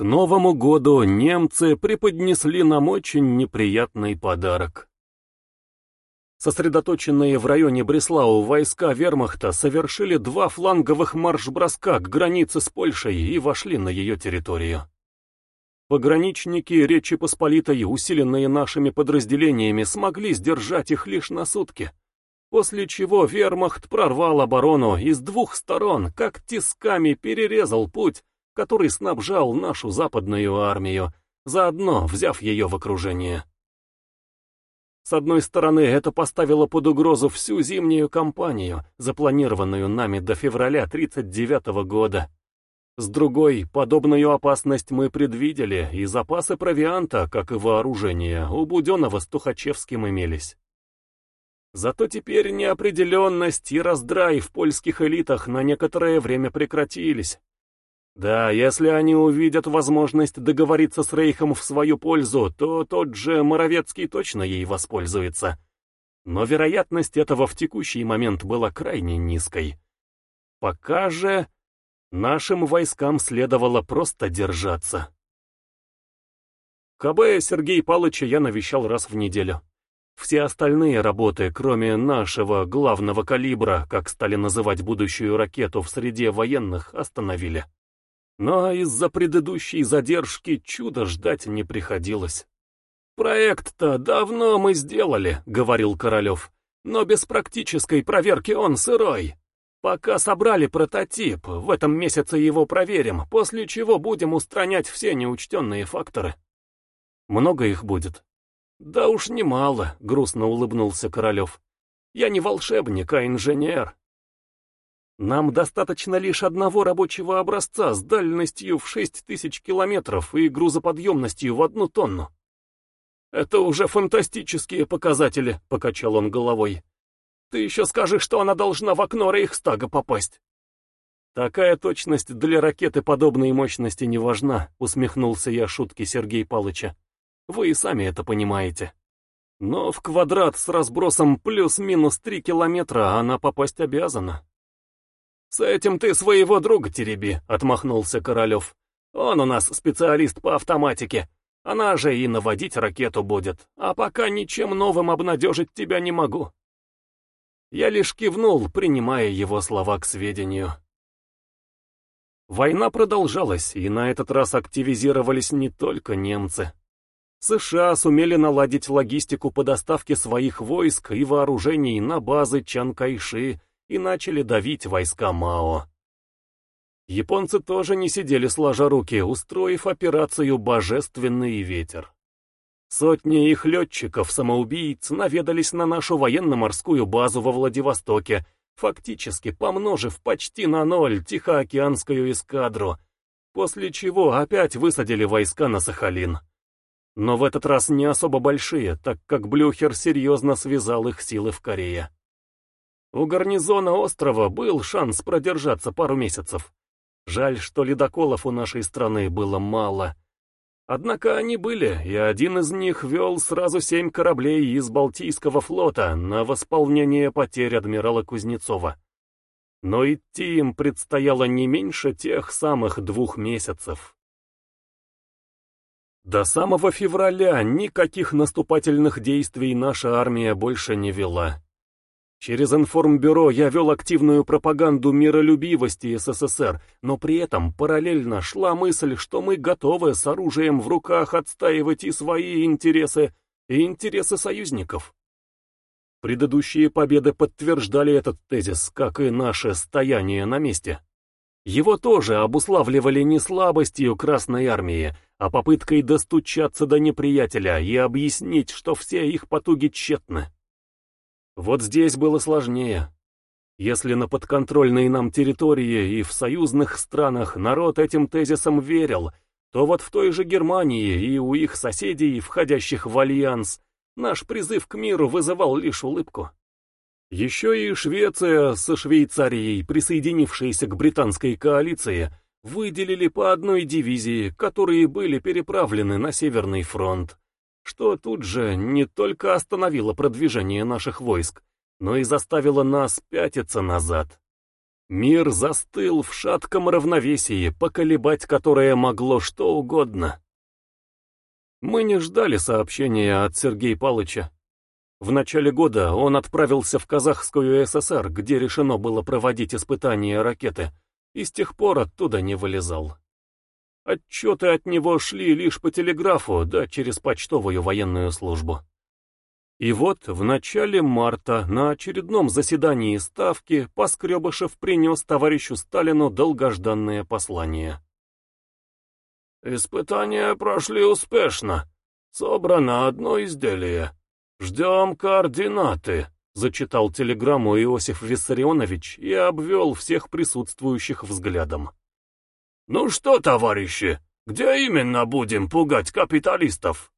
К Новому году немцы преподнесли нам очень неприятный подарок. Сосредоточенные в районе Бреслау войска вермахта совершили два фланговых марш-броска к границе с Польшей и вошли на ее территорию. Пограничники Речи Посполитой, усиленные нашими подразделениями, смогли сдержать их лишь на сутки, после чего вермахт прорвал оборону и с двух сторон, как тисками перерезал путь, который снабжал нашу западную армию, заодно взяв ее в окружение. С одной стороны, это поставило под угрозу всю зимнюю кампанию, запланированную нами до февраля 1939 года. С другой, подобную опасность мы предвидели, и запасы провианта, как и вооружения, у Буденова с Тухачевским имелись. Зато теперь неопределенность и раздрай в польских элитах на некоторое время прекратились. Да, если они увидят возможность договориться с Рейхом в свою пользу, то тот же Моровецкий точно ей воспользуется. Но вероятность этого в текущий момент была крайне низкой. Пока же нашим войскам следовало просто держаться. КБ Сергей Палыча я навещал раз в неделю. Все остальные работы, кроме нашего главного калибра, как стали называть будущую ракету в среде военных, остановили. Но из-за предыдущей задержки чуда ждать не приходилось. «Проект-то давно мы сделали», — говорил Королев. «Но без практической проверки он сырой. Пока собрали прототип, в этом месяце его проверим, после чего будем устранять все неучтенные факторы». «Много их будет?» «Да уж немало», — грустно улыбнулся Королев. «Я не волшебник, а инженер. Нам достаточно лишь одного рабочего образца с дальностью в 6000 километров и грузоподъемностью в одну тонну. «Это уже фантастические показатели», — покачал он головой. «Ты еще скажи, что она должна в окно Рейхстага попасть». «Такая точность для ракеты подобной мощности не важна», — усмехнулся я шутки Сергея Палыча. «Вы и сами это понимаете. Но в квадрат с разбросом плюс-минус три километра она попасть обязана». «С этим ты своего друга тереби», — отмахнулся Королев. «Он у нас специалист по автоматике. Она же и наводить ракету будет, а пока ничем новым обнадежить тебя не могу». Я лишь кивнул, принимая его слова к сведению. Война продолжалась, и на этот раз активизировались не только немцы. США сумели наладить логистику по доставке своих войск и вооружений на базы Чанкайши и начали давить войска Мао. Японцы тоже не сидели сложа руки, устроив операцию «Божественный ветер». Сотни их летчиков-самоубийц наведались на нашу военно-морскую базу во Владивостоке, фактически помножив почти на ноль Тихоокеанскую эскадру, после чего опять высадили войска на Сахалин. Но в этот раз не особо большие, так как Блюхер серьезно связал их силы в Корее. У гарнизона острова был шанс продержаться пару месяцев. Жаль, что ледоколов у нашей страны было мало. Однако они были, и один из них вел сразу семь кораблей из Балтийского флота на восполнение потерь адмирала Кузнецова. Но идти им предстояло не меньше тех самых двух месяцев. До самого февраля никаких наступательных действий наша армия больше не вела. Через информбюро я вел активную пропаганду миролюбивости СССР, но при этом параллельно шла мысль, что мы готовы с оружием в руках отстаивать и свои интересы, и интересы союзников. Предыдущие победы подтверждали этот тезис, как и наше стояние на месте. Его тоже обуславливали не слабостью Красной Армии, а попыткой достучаться до неприятеля и объяснить, что все их потуги тщетны. Вот здесь было сложнее. Если на подконтрольной нам территории и в союзных странах народ этим тезисом верил, то вот в той же Германии и у их соседей, входящих в альянс, наш призыв к миру вызывал лишь улыбку. Еще и Швеция со Швейцарией, присоединившиеся к британской коалиции, выделили по одной дивизии, которые были переправлены на Северный фронт что тут же не только остановило продвижение наших войск, но и заставило нас пятиться назад. Мир застыл в шатком равновесии, поколебать которое могло что угодно. Мы не ждали сообщения от Сергея Палыча. В начале года он отправился в Казахскую ССР, где решено было проводить испытания ракеты, и с тех пор оттуда не вылезал. Отчеты от него шли лишь по телеграфу, да через почтовую военную службу. И вот в начале марта на очередном заседании Ставки Поскребышев принес товарищу Сталину долгожданное послание. «Испытания прошли успешно. Собрано одно изделие. Ждем координаты», — зачитал телеграмму Иосиф Виссарионович и обвел всех присутствующих взглядом. «Ну что, товарищи, где именно будем пугать капиталистов?»